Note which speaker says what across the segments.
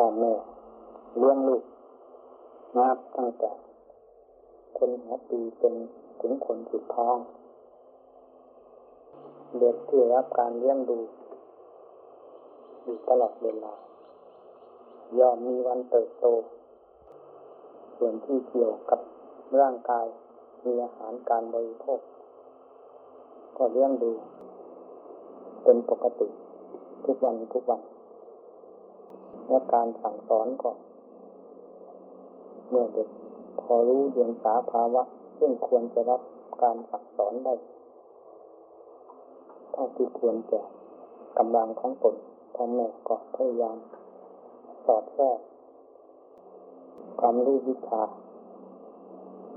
Speaker 1: พ่อแม่เลี้ยงลูกนับตั้งแต่คนหัวปีเป็นถึงคนสุดท้อง เด็กที่รับการเลี้ยงดูอยู่ตลอดเวลาย่อมมีวันเติบโต ส่วนที่เกี่ยวกับร่างกายมีอาหารการบริโภค ก็เลี้ยงดู เป็นปกติ ทุกวันทุกวัน และการสั่งสอนก็เมื่อเด็กพอรู้เรียนสาภาวะ ซึ่งควรจะรับการสั่งสอนได้เท่าที่ควรจะกำลังของตนพ่อแม่ก็พยายามสอดแทรกความรู้วิชา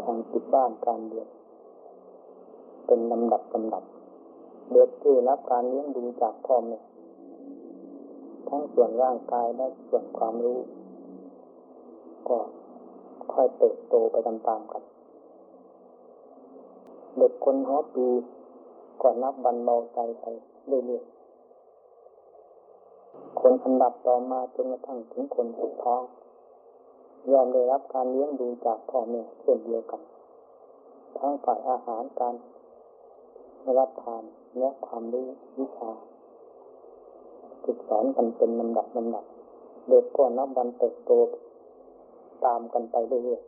Speaker 1: ทางจิตบ้านการเรียนเป็นลำดับลำดับเด็กที่รับการเลี้ยงดูจากพ่อแม่ ทั้งส่วนร่างกายและส่วนความรู้ ก็ค่อยเติบโตไปตามๆกัน เด็กคนหัวปีก็นับวันเบาใจไปเรื่อยๆ คนอันดับต่อมาจนกระทั่งถึงคนสุดท้อง ยอมได้รับการเลี้ยงดูจากพ่อแม่เช่นเดียวกัน ทั้งฝ่ายอาหารการรับทานและความรู้วิชา ฝึกสอนกันเป็นลำดับลำดับเด็กก็นับวันเติบโตตามกันไปเรื่อย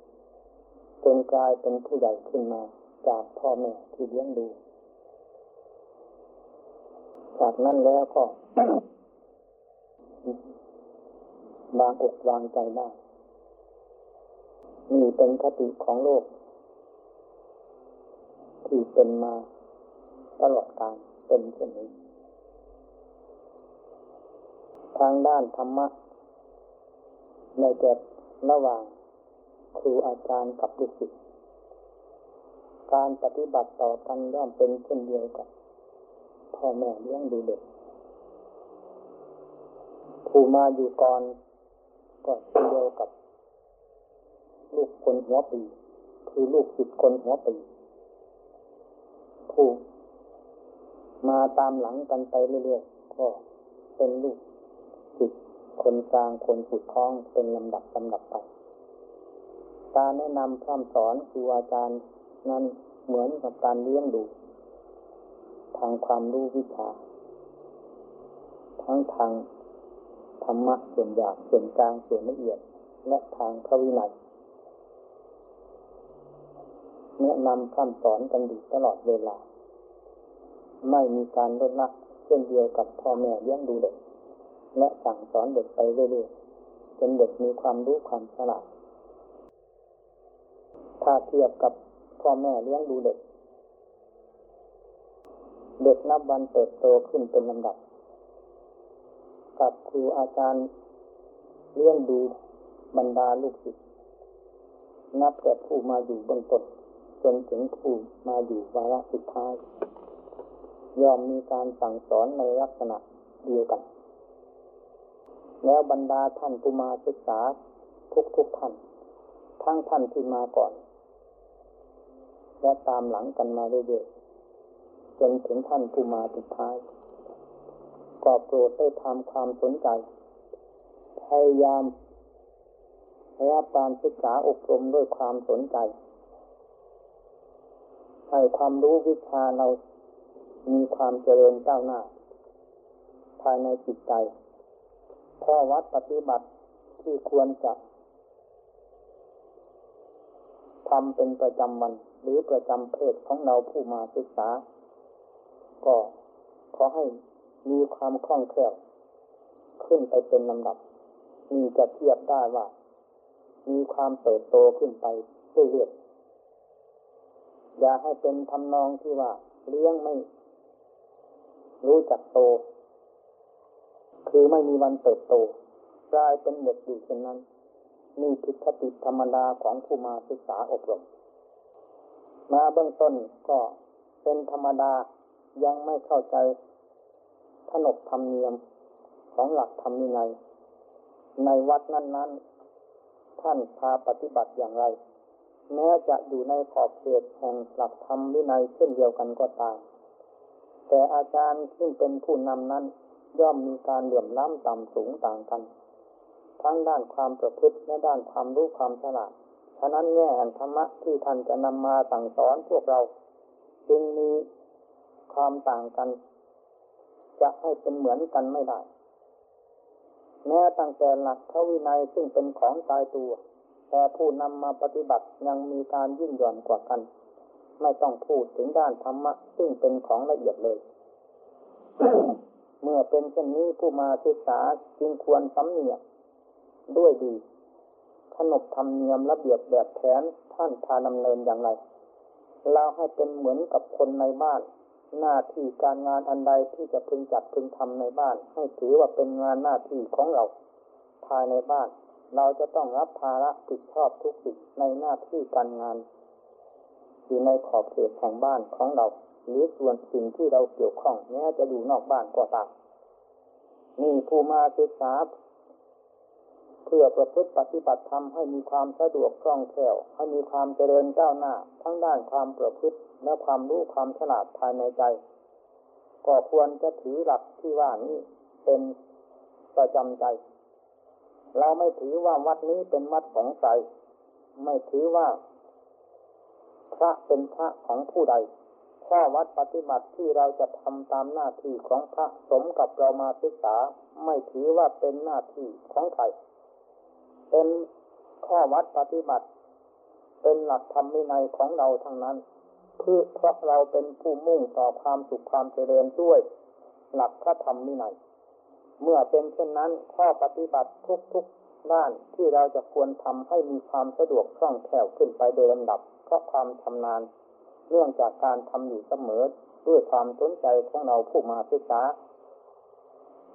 Speaker 1: ๆจนกลายเป็นผู้ใหญ่ขึ้นมาจากพ่อแม่ที่เลี้ยงดู จากนั้นแล้วก็ วางอกวางใจได้นี่เป็นคติของโลก ที่เป็นมาตลอดกาลเป็นเช่นนี้ ทางด้านธรรมะในแก่ระหว่าง ครูอาจารย์กับลูกศิษย์การปฏิบัติต่อกันย่อมเป็นเช่นเดียวกับพ่อแม่เลี้ยงดูเด็กผู้มาอยู่ก่อนก็เช่นเดียวกับ ลูกคนหัวปี คือลูกศิษย์คนหัวปีผู้มาตามหลังกันไปเรื่อยๆก็เป็นลูก ศิษย์คนกลางคนสุดท้องเป็นลำดับลำดับไป การแนะนำพร่ำสอนครูอาจารย์นั้นเหมือนกับการเลี้ยงดู ทางความรู้วิชา ทั้งทางธรรมะส่วนหยาบส่วนกลางส่วนละเอียด และทางพระวินัยแนะนำคำสอนกันอยู่ตลอดเวลา ไม่มีการลดละเช่นเดียวกับพ่อแม่เลี้ยงดูเด็ก และสั่งสอนเด็กไปเรื่อยๆจนเด็กมีความรู้ความฉลาด ถ้าเทียบกับพ่อแม่เลี้ยงดูเด็ก เด็กนับวันเติบโตขึ้นเป็นลำดับ กับครูอาจารย์เลี้ยงดูบรรดาลูกศิษย์นับแต่ผู้มาอยู่เบื้องต้นจนถึงผู้มาอยู่วาระสุดท้ายยอมมีการสั่งสอนในลักษณะเดียวกัน แล้วบรรดาท่านผู้มาศึกษาทุกทุกท่าน ทั้งท่านที่มาก่อน และตามหลังกันมาเรื่อยๆจนถึงท่านผู้มาสุดท้าย ก็โปรดได้ทำความสนใจ พยายามรับการศึกษาอบรมด้วยความสนใจ ให้ความรู้วิชาเรามีความเจริญก้าวหน้า ภายในจิตใจ ข้อวัดปฏิบัติที่ควรจะทำเป็นประจำวัน หรือประจำเพศของเราผู้มาศึกษา ก็ขอให้มีความคล่องแคล่ว ขึ้นไปเป็นลำดับ มีจะเทียบได้ว่า มีความเติบโตขึ้นไปเรื่อยๆอย่าให้เป็นทำนองที่ว่า เลี้ยงไม่ รู้จักโต คือไม่มีวันเติบโตกลายเป็นเด็กอยู่เช่นนั้นนี่ผิดคติธรรมดาของผู้มาศึกษาอบรม มาเบื้องต้นก็เป็นธรรมดายังไม่เข้าใจขนบธรรมเนียมของหลักธรรมนินัยในวัดนั้น ๆ ท่านพาปฏิบัติอย่างไรแม้จะอยู่ในขอบเขตแห่งหลักธรรมวินัยเช่นเดียวกันก็ตาม แต่อาจารย์ซึ่งเป็นผู้นำนั้น ย่อมมีการเหลื่อมล้ำต่ำสูงต่างกัน ทั้งด้านความประพฤติและด้านความรู้ความฉลาด ฉะนั้นแง่แห่งธรรมะที่ท่านจะนำมาสั่งสอนพวกเรา จึงมีความต่างกัน จะให้เป็นเหมือนกันไม่ได้ แม้ตั้งแต่หลักพระวินัยซึ่งเป็นของตายตัว แต่ผู้นำมาปฏิบัติยังมีการยิ่งหย่อนกว่ากัน ไม่ต้องพูดถึงด้านธรรมะซึ่งเป็นของละเอียดเลย เมื่อเป็นเช่นนี้ผู้มาศึกษาจึงควรสำเนียกด้วยดีขนบธรรมเนียมระเบียบแบบแผนท่านพาดำเนินอย่างไร เราให้เป็นเหมือนกับคนในบ้าน หน้าที่การงานอันใดที่จะพึงจัดพึงทำในบ้าน ให้ถือว่าเป็นงานหน้าที่ของเรา ภายในบ้าน เราจะต้องรับภาระผิดชอบทุกสิ่งในหน้าที่การงานอยู่ในขอบเขตแห่งบ้านของเรา หรือส่วนสิ่งที่เราเกี่ยวข้องแม้จะอยู่นอกบ้านก็ตามนี่ผู้มาศึกษาเพื่อประพฤติปฏิบัติธรรมให้มีความสะดวกคล่องแคล่วให้มีความเจริญก้าวหน้า ทั้งด้านความประพฤติและความรู้ความฉลาดภายในใจ ก็ควรจะถือหลักที่ว่านี้เป็นประจำใจ เราไม่ถือว่าวัดนี้เป็นวัดของใครไม่ถือว่า พระเป็นพระของผู้ใด ข้อวัดปฏิบัติที่เราจะทำตามหน้าที่ของพระสมกับเรามาศึกษา ไม่ถือว่าเป็นหน้าที่ของใครเป็นข้อวัดปฏิบัติ เป็นหลักธรรมวินัยของเราทั้งนั้นเพื่อเพราะเราเป็นผู้มุ่งต่อความสุขความเจริญด้วย หลักพระธรรมวินัยเมื่อเป็นเช่นนั้นข้อปฏิบัติทุกๆด้านที่เราจะควรทำให้มีความสะดวกคล่องแคล่วขึ้นไปโดยลำดับเพราะความชำนาญ เนื่องจากการทำอยู่เสมอด้วยความสนใจของเราผู้มาศึกษา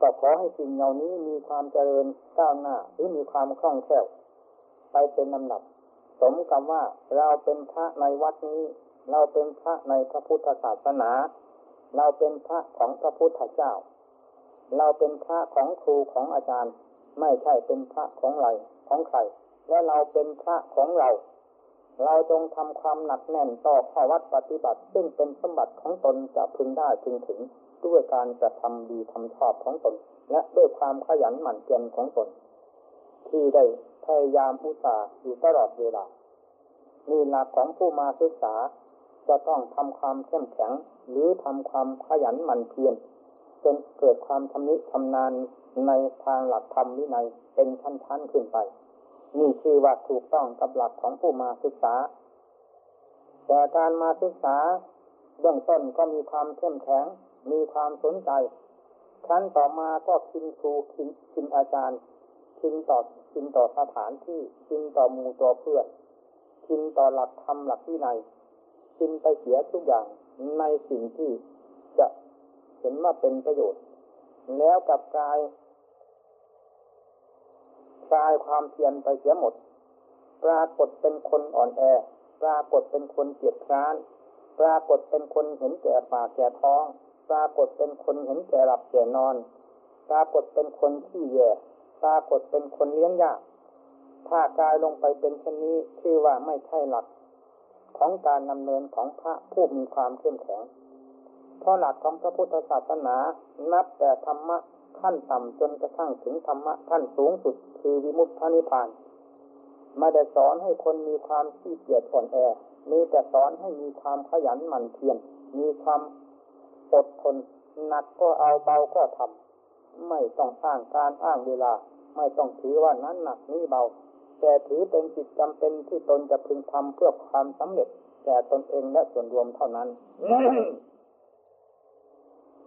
Speaker 1: ก็ขอให้สิ่งเหล่านี้มีความเจริญก้าวหน้า หรือมีความคล่องแคล่วไปเป็นลำดับ สมกับว่าเราเป็นพระในวัดนี้ เราเป็นพระในพระพุทธศาสนา เราเป็นพระของพระพุทธเจ้า เราเป็นพระของครูของอาจารย์ ไม่ใช่เป็นพระของไรของใครและเราเป็นพระของเรา เราจงทำความหนักแน่นต่อข้อวัดปฏิบัติ ซึ่งเป็นสมบัติของตนจะพึงได้พึงถึงด้วยการกระทำดีทำชอบของตน และด้วยความขยันหมั่นเพียรของตน ที่ได้พยายามอุตสาห์อยู่ตลอดเวลานี่หลักของผู้มาศึกษา จะต้องทำความเข้มแข็ง หรือทำความขยันหมั่นเพียรจนเกิดความทำนิทำนานในทางหลักธรรมวินัยเป็นชั้นๆขึ้นไป นี่คือว่าถูกต้องกับหลักของผู้มาศึกษา แต่การมาศึกษาเบื้องต้นก็มีความเข้มแข็ง มีความสนใจครั้นต่อมาก็คินครูคินคินอาจารย์คินต่อคินต่อสถานที่คินต่อมูต่อเพื่อนคินต่อหลักธรรมหลักที่ไหนคินไปเสียทุกอย่างในสิ่งที่จะเห็นว่าเป็นประโยชน์ แล้วกับกาย กายความเพียรไปเสียหมด ปรากฏเป็นคนอ่อนแอ ปรากฏเป็นคนเกียจคร้าน ปรากฏเป็นคนเห็นแก่ปากแก่ท้อง ปรากฏเป็นคนเห็นแก่หลับแก่นอน ปรากฏเป็นคนที่แย่ ปรากฏเป็นคนเลี้ยงยาก ถ้ากายลงไปเป็นเช่นนี้ชื่อว่าไม่ใช่หลัก ของการนำเนินของพระผู้มีความเข้มแข็งเพราะหลักของพระพุทธศาสนา นับแต่ธรรมะ ขั้นต่ำจนกระทั่งถึงธรรมะขั้นสูงสุด คือวิมุตตินิพพานไม่ได้สอนให้คนมีความขี้เกียจอ่อนแอ มีแต่สอนให้มีความขยันหมั่นเพียร มีความอดทนหนักก็เอาเบาก็ทำไม่ต้องอ้างการอ้างเวลา ไม่ต้องถือว่านั้นหนักนี้เบา แต่ถือเป็นจิตจำเป็นที่ตนจะพึงทำเพื่อความสำเร็จแก่ตนเองและส่วนรวมเท่านั้น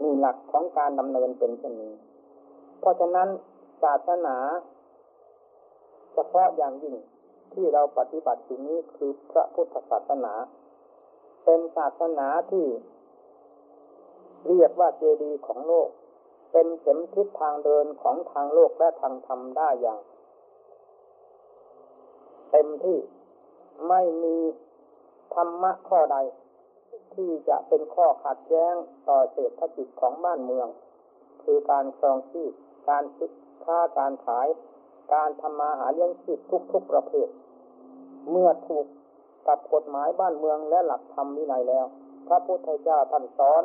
Speaker 1: นี่หลักของการดำเนินเป็นเช่นนี้ เพราะฉะนั้นศาสนาเฉพาะอย่างยิ่งที่เราปฏิบัติอยู่นี้คือพระพุทธศาสนา เป็นศาสนาที่ เรียกว่าเจดีย์ของโลก เป็นเข็มทิศทางเดินของทางโลกและทางธรรมได้อย่าง เต็มที่ไม่มีธรรมะข้อใด ที่จะเป็นข้อขัดแย้งต่อเศรษฐกิจของบ้านเมือง คือการครองชีพ การซื้อค้าการขาย การทำมาหาเลี้ยงชีพทุกๆประเภท เมื่อถูกกับกฎหมายบ้านเมืองและหลักธรรมวินัยแล้ว พระพุทธเจ้าท่านสอน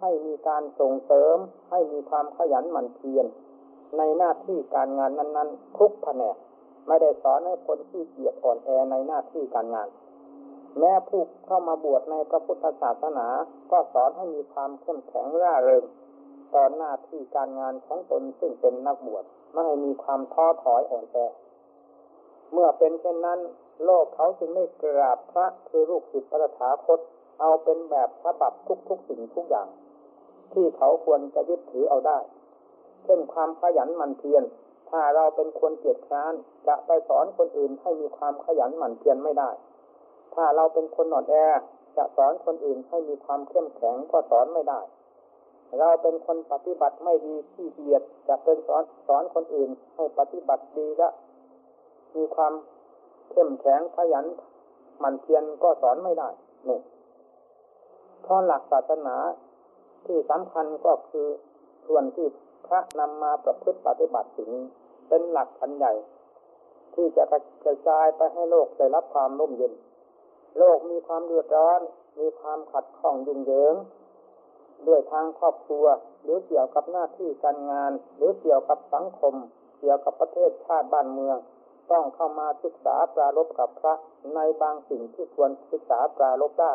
Speaker 1: ให้มีการส่งเสริม ให้มีความขยันหมั่นเพียรในหน้าที่การงานนั้น ๆ ทุกแผนกไม่ได้สอนให้คนที่เกียจอ่อนแอในหน้าที่การงาน แม้ผู้เข้ามาบวชในพระพุทธศาสนา ก็สอนให้มีความเข้มแข็งร่าเริง ต่อหน้าที่การงานของตนซึ่งเป็นนักบวชไม่ให้มีความท้อถอยอ่อนแอเมื่อเป็นเช่นนั้น โลกเขาจึงไม่กราบพระคือลูกศิษย์พระถาคต เอาเป็นแบบฉบับทุกๆสิ่งทุกอย่าง ที่เขาควรจะยึดถือเอาได้ เช่นความขยันหมั่นเพียรถ้าเราเป็นคนเกียจคร้านจะไปสอนคนอื่นให้มีความขยันหมั่นเพียรไม่ได้ ถ้าเราเป็นคนหนอดแอจะสอนคนอื่นให้มีความเข้มแข็งก็สอนไม่ได้ เราเป็นคนปฏิบัติไม่ดีขี้เกียจจะเป็นสอนสอนคนอื่นให้ปฏิบัติดีและมีความเข้มแข็งขยันหมั่นเพียรก็สอนไม่ได้นี่เพราะหลักศาสนาที่สำคัญก็คือส่วนที่พระนำมาประพฤติปฏิบัติถึงเป็นหลักอันใหญ่ ที่จะกระจายไปให้โลกได้รับความร่มเย็น โลกมีความเดือดร้อน มีความขัดข้องยุ่งเหยิง ด้วยทางครอบครัว หรือเกี่ยวกับหน้าที่การงาน หรือเกี่ยวกับสังคม เกี่ยวกับประเทศชาติบ้านเมือง ต้องเข้ามาศึกษาปรารบกับพระในบางสิ่งที่ควรศึกษาปรารบได้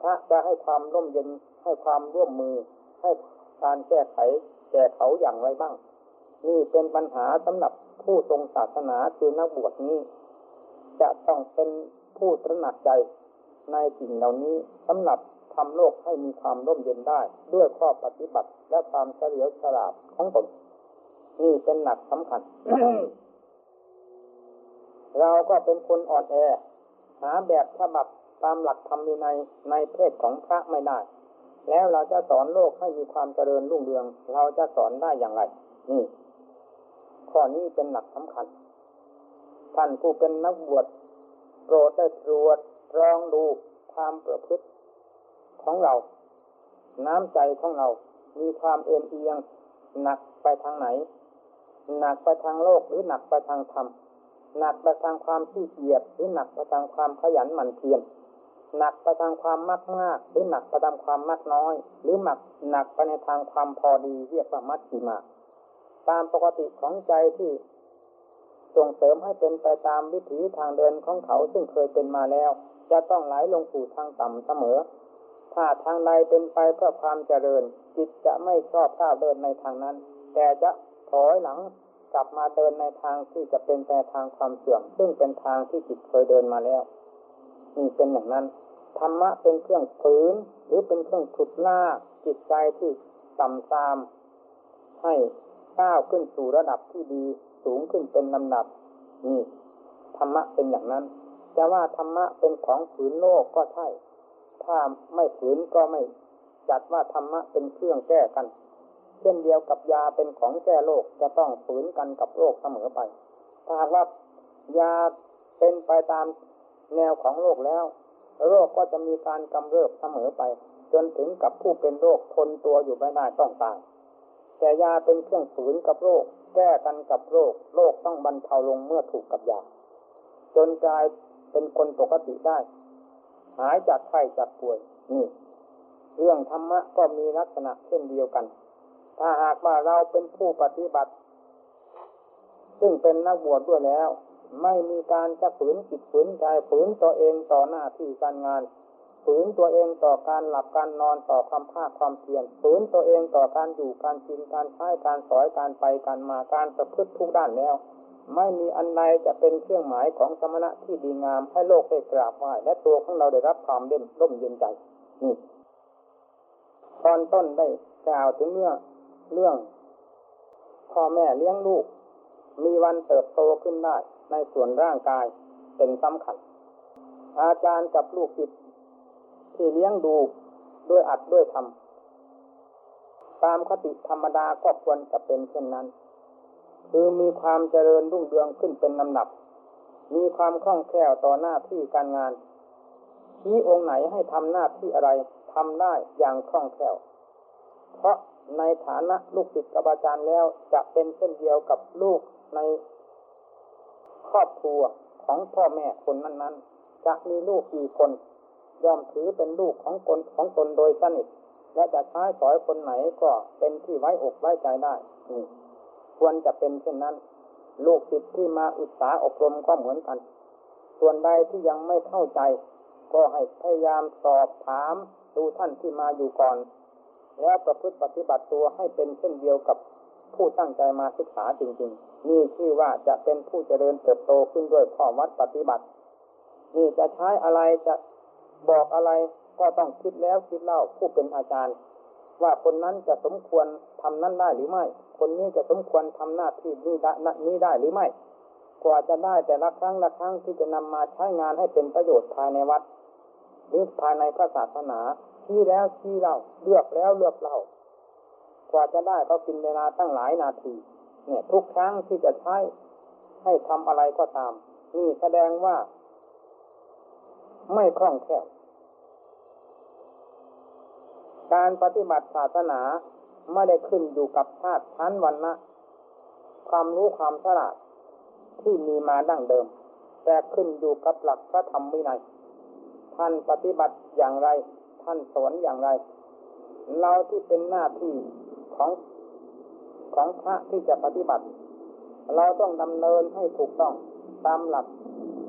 Speaker 1: พระจะให้ความร่มเย็นให้ความร่วมมือ ให้การแก้ไขแก่เขาอย่างไรบ้าง นี่เป็นปัญหาสำหรับผู้ทรงศาสนาคือนักบวชนี้ จะต้องเป็นผู้ตระหนักใจในสิ่งเหล่านี้สำหรับ ทำโลกให้มีความร่มเย็นได้ ด้วยข้อปฏิบัติและความเฉลียวฉลาดของตนนี่เป็นหลักสำคัญ เราก็เป็นคนอ่อนแอ หาแบบฉบับตามหลักธรรมในในเพศของพระไม่ได้ แล้วเราจะสอนโลกให้มีความเจริญรุ่งเรือง เราจะสอนได้อย่างไร นี่ ข้อนี้เป็นหลักสำคัญ ท่านผู้เป็นนักบวชโปรดได้ตรวจลองดูความประพฤติ ของเรา น้ำใจของเรา มีความเอ็นเอียงหนักไปทางไหน หนักไปทางโลกหรือหนักไปทางธรรมหนักไปทางความขี้เกียจหรือหนักไปทางความขยันหมั่นเพียรหนักไปทางความมากมากหรือหนักไปทางความมากน้อย หรือหนักหนักไปในทางความพอดีเรียกว่ามัดสีมา ตามปกติของใจที่ส่งเสริมให้เป็นไปตามวิถีทางเดินของเขาซึ่งเคยเป็นมาแล้ว จะต้องไหลลงสู่ทางต่ำเสมอ ถ้าทางใดเป็นไปเพื่อความเจริญ จิตจะไม่ชอบก้าวเดินในทางนั้น แต่จะถอยหลังกลับมาเดินในทางที่จะเป็นแต่ทางความเสื่อม ซึ่งเป็นทางที่จิตเคยเดินมาแล้วนี่เป็นอย่างนั้นธรรมะเป็นเครื่องฝืนหรือเป็นเครื่องฉุดลากจิตใจที่ต่ำตาม ให้ก้าวขึ้นสู่ระดับที่ดีสูงขึ้นเป็นลำดับนี่ธรรมะเป็นอย่างนั้น จะว่าธรรมะเป็นของฝืนโลกก็ใช่ ถ้าไม่ฝืนก็ไม่จัดว่าธรรมะเป็นเครื่องแก้กัน เช่นเดียวกับยาเป็นของแก้โรคจะต้องฝืนกันกับโรคเสมอไป ถ้าหากว่ายาเป็นไปตามแนวของโรคแล้ว โรคก็จะมีการกำเริบเสมอไป จนถึงกับผู้เป็นโรคทนตัวอยู่ไม่ได้ต้องตายแต่ยาเป็นเครื่องฝืนกับโรค แก้กันกับโรค โรคต้องบรรเทาลงเมื่อถูกกับยาจนกลายเป็นคนปกติได้ หายจากไข้จากป่วยนี่เรื่องธรรมะก็มีลักษณะเช่นเดียวกัน ถ้าหากว่าเราเป็นผู้ปฏิบัติ ซึ่งเป็นนักบวชดด้วยแล้ว ไม่มีการจะฝืนจิตฝืนใจฝืนตัวเองต่อหน้าที่การงานฝืนตัวเองต่อการหลับการนอนต่อความภาคความเพียรฝืนตัวเองต่อการอยู่การกินการใช้การสอยการไปการมาการประพฤติทุกด้านแล้ว ไม่มีอันใดจะเป็นเครื่องหมายของสมณะที่ดีงามให้โลกได้กราบไหว้และตัวของเราได้รับความเด่นร่มเย็นใจนี่ตอนต้นได้กล่าวถึงเรื่องเรื่องพ่อแม่เลี้ยงลูก มีวันเติบโตขึ้นได้ ในส่วนร่างกายเป็นสำคัญ อาจารย์กับลูกศิษย์ที่เลี้ยงดูด้วยอัดด้วยทำตามคติธรรมดาก็ควรจะเป็นเช่นนั้น คือมีความเจริญรุ่งเรืองขึ้นเป็นลำดับ มีความคล่องแคล่วต่อหน้าที่การงานชี้องค์ไหนให้ทำหน้าที่อะไรทำได้อย่างคล่องแคล่ว เพราะในฐานะลูกศิษย์กับอาจารย์แล้วจะเป็นเช่นเดียวกับลูกในครอบครัวของพ่อแม่คนนั้นๆ จะมีลูกกี่คนย่อมถือเป็นลูกของคนของตนโดยสนิท และจะใช้สอยคนไหนก็เป็นที่ไว้อกไว้ใจได้นี่ ควรจะเป็นเช่นนั้น ลูกศิษย์ที่มาอุตสาอบรมก็เหมือนกัน ส่วนใดที่ยังไม่เข้าใจ ก็ให้พยายามสอบถามดูท่านที่มาอยู่ก่อน แล้วประพฤติปฏิบัติตัวให้เป็นเช่นเดียวกับผู้ตั้งใจมาศึกษาจริง ๆ นี่ชื่อว่าจะเป็นผู้เจริญเติบโตขึ้นด้วยข้อวัดปฏิบัติ นี่จะใช้อะไรจะบอกอะไรก็ต้องคิดแล้วคิดเล่าผู้เป็นอาจารย์ ว่าคนนั้นจะสมควรทำนั้นได้หรือไม่ คนนี้จะสมควรทำหน้าที่นี้ได้นี้ได้หรือไม่ กว่าจะได้แต่ละครั้งละครั้งที่จะนำมาใช้งานให้เป็นประโยชน์ภายในวัดหรือภายในพระศาสนาชี้แล้วชี้เล่าเลือกแล้วเลือกเล่ากว่าจะได้ก็กินเวลาตั้งหลายนาที เนี่ย ทุกครั้งที่จะใช้ให้ทำอะไรก็ตามนี่แสดงว่า ไม่คล่องแคล่วการปฏิบัติศาสนา ไม่ได้ขึ้นอยู่กับชาติชั้นวันนะความรู้ความฉลาดที่มีมาดั้งเดิม แต่ขึ้นอยู่กับหลักพระธรรมวินัย ท่านปฏิบัติอย่างไร ท่านสอนอย่างไร เราที่เป็นหน้าที่ของของพระที่จะปฏิบัติ เราต้องดำเนินให้ถูกต้องตามหลัก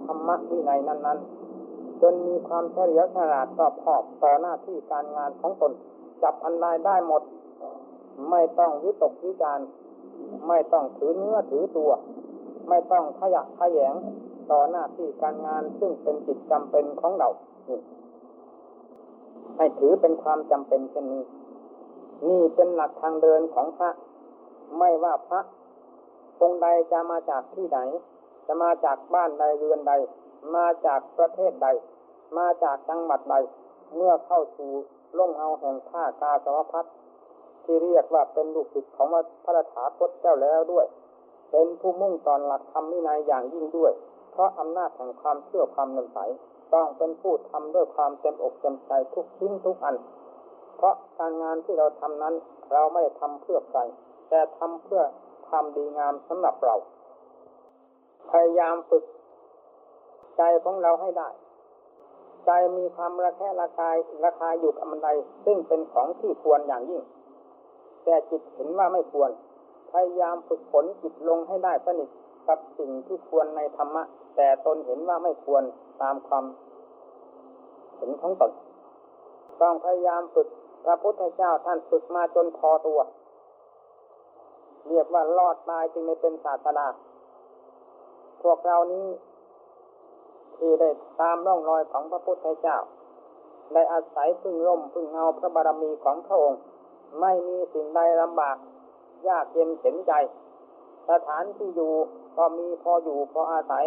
Speaker 1: ธรรมวินัยนั้นๆ จนมีความเฉลียวฉลาดรอบคอบต่อหน้าที่การงานของตน จับอันใดได้หมด ไม่ต้องวิตกวิจารไม่ต้องถือเนื้อถือตัว ไม่ต้องขยักขยงต่อหน้าที่การงานซึ่งเป็นจิตจำเป็นของเราให้ถือเป็นความจำเป็นเช่นนี้นี่เป็นหลักทางเดินของพระ ไม่ว่าพระองค์ใดจะมาจากที่ไหน จะมาจากบ้านใดเรือนใด มาจากประเทศใด มาจากจังหวัดใด เมื่อเข้าสู่ล่งเอาแห่งท่ากาสวพัฒ ที่เรียกว่าเป็นลูกศิษย์ของพระถาคตเจ้าแล้วด้วย เป็นผู้มุ่งตอนหลักธรรมวินัยอย่างยิ่งด้วย เพราะอำนาจแห่งความเชื่อความนำใสต้องเป็นผู้ทำด้วยความเต็มอกเต็มใจทุกชิ้นทุกอัน เพราะการงานที่เราทำนั้น เราไม่ทำเพื่อใครแต่ทำเพื่อความดีงามสำหรับเรา พยายามฝึก ใจของเราให้ได้ ใจมีความระแคะระคายราคาอยู่กับมันใดซึ่งเป็นของที่ควรอย่างยิ่ง แต่จิตเห็นว่าไม่ควร พยายามฝึกฝนจิตลงให้ได้สนิทกับสิ่งที่ควรในธรรมะ แต่ตนเห็นว่าไม่ควรตามความเห็นของตนต้องพยายามฝึกพระพุทธเจ้าท่านฝึกมาจนพอตัว เรียกว่ารอดตายจึงไม่เป็นศาสนาพวกเรานี้ที่ได้ตามร่องรอยของพระพุทธเจ้า ได้อาศัยพึ่งร่มพึ่งเงาพระบารมีของพระองค์ ไม่มีสิ่งใดลำบาก ยากเย็นเข็นใจ สถานที่อยู่ก็มีพออยู่พออาศัย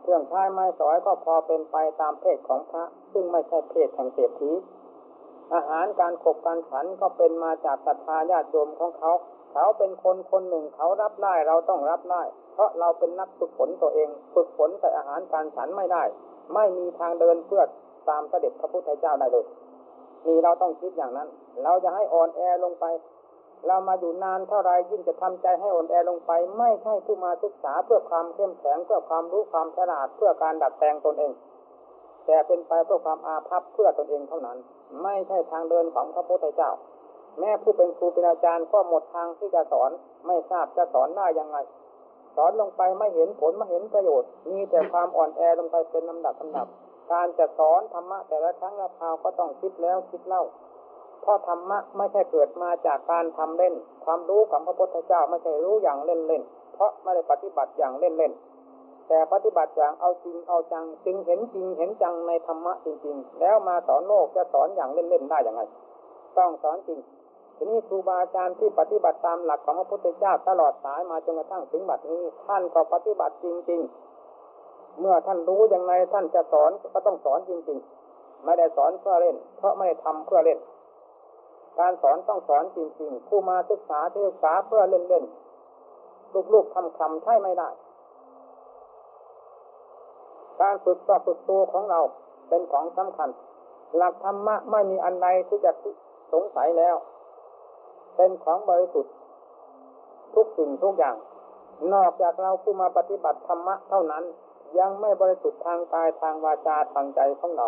Speaker 1: เครื่องใช้ไม้สอยก็พอเป็นไปตามเพศของพระ ซึ่งไม่ใช่เพศแห่งเศรษฐีอาหารการขบการฉันก็เป็นมาจากศรัทธาญาติโยมของเขา เขาเป็นคนคนหนึ่งเขารับได้เราต้องรับได้ เพราะเราเป็นนักฝึกฝนตัวเอง ฝึกฝนใส่อาหารการฉันไม่ได้ ไม่มีทางเดินเพื่อตามเสด็จพระพุทธเจ้าได้เลยนี่เราต้องคิดอย่างนั้น เราจะให้อ่อนแอลงไป เรามาอยู่นานเท่าไรยิ่งจะทำใจให้อ่อนแอลงไป ไม่ใช่ผู้มาศึกษาเพื่อความเข้มแข็งเพื่อความรู้ความฉลาดเพื่อการดัดแปลงตนเอง แต่เป็นไปเพื่อความอาภัพเพื่อตนเองเท่านั้น ไม่ใช่ทางเดินของพระพุทธเจ้า แม้ผู้เป็นครูเป็นอาจารย์ก็หมดทางที่จะสอน ไม่ทราบจะสอนได้ยังไงสอนลงไปไม่เห็นผลไม่เห็นประโยชน์ มีแต่ความอ่อนแอลงไปเป็นลำดับลำดับ การจะสอนธรรมะแต่ละครั้งละคราวก็ต้องคิดแล้วคิดเล่า เพราะธรรมะไม่ใช่เกิดมาจากการทำเล่น ความรู้ของพระพุทธเจ้าไม่ใช่รู้อย่างเล่นเล่นเพราะไม่ได้ปฏิบัติอย่างเล่นเล่นแต่ปฏิบัติอย่างเอาจริงเอาจัง จึงเห็นจริงเห็นจังในธรรมะจริง ๆ แล้วมาสอนโลกจะสอนอย่างเล่นๆได้อย่างไรต้องสอนจริง ทีนี้ครูบาอาจารย์ที่ปฏิบัติตามหลักของพระพุทธเจ้าตลอดสายมาจนกระทั่งถึงบัดนี้ ท่านก็ปฏิบัติจริง ๆ เมื่อท่านรู้อย่างไรท่านจะสอนก็ต้องสอนจริง ๆ ไม่ได้สอนเพื่อเล่น เพราะไม่ได้ทำเพื่อเล่น การสอนต้องสอนจริงๆผู้มาศึกษาศึกษาเพื่อเล่นๆ ลูกๆทำคำใช่ไม่ได้ การฝึกต่อฝึกตัวของเราเป็นของสำคัญ หลักธรรมะไม่มีอันใดที่จะสงสัยแล้ว เป็นของบริสุทธิ์ทุกสิ่งทุกอย่าง นอกจากเราผู้มาปฏิบัติธรรมะเท่านั้นยังไม่บริสุทธิ์ทางกายทางวาจาทางใจของเรา